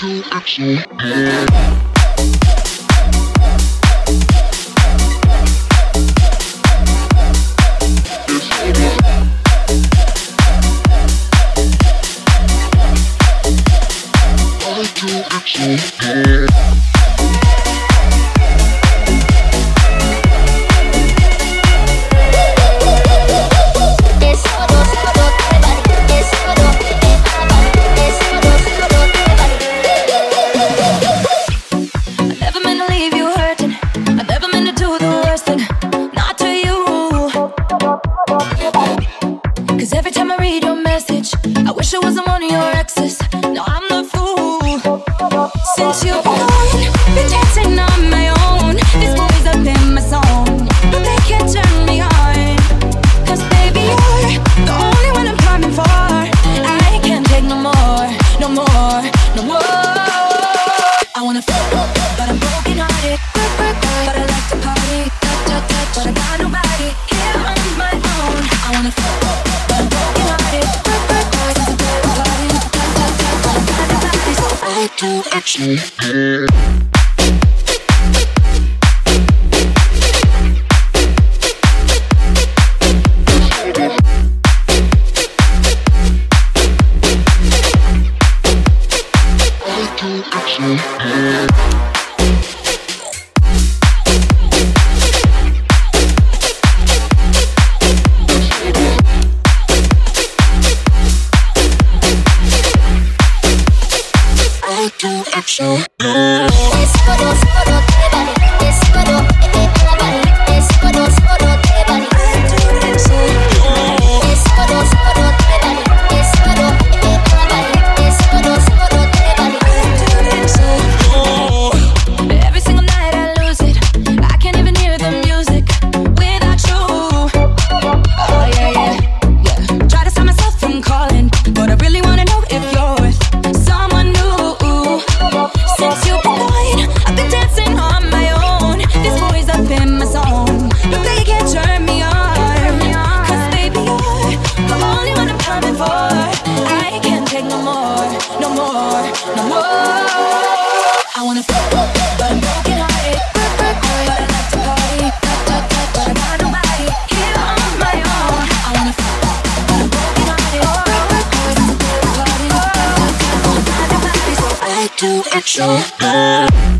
to action. wish I wasn't money. of how to actually it. to action. go to action. wine. I've been dancing. to explore.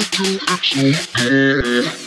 do action.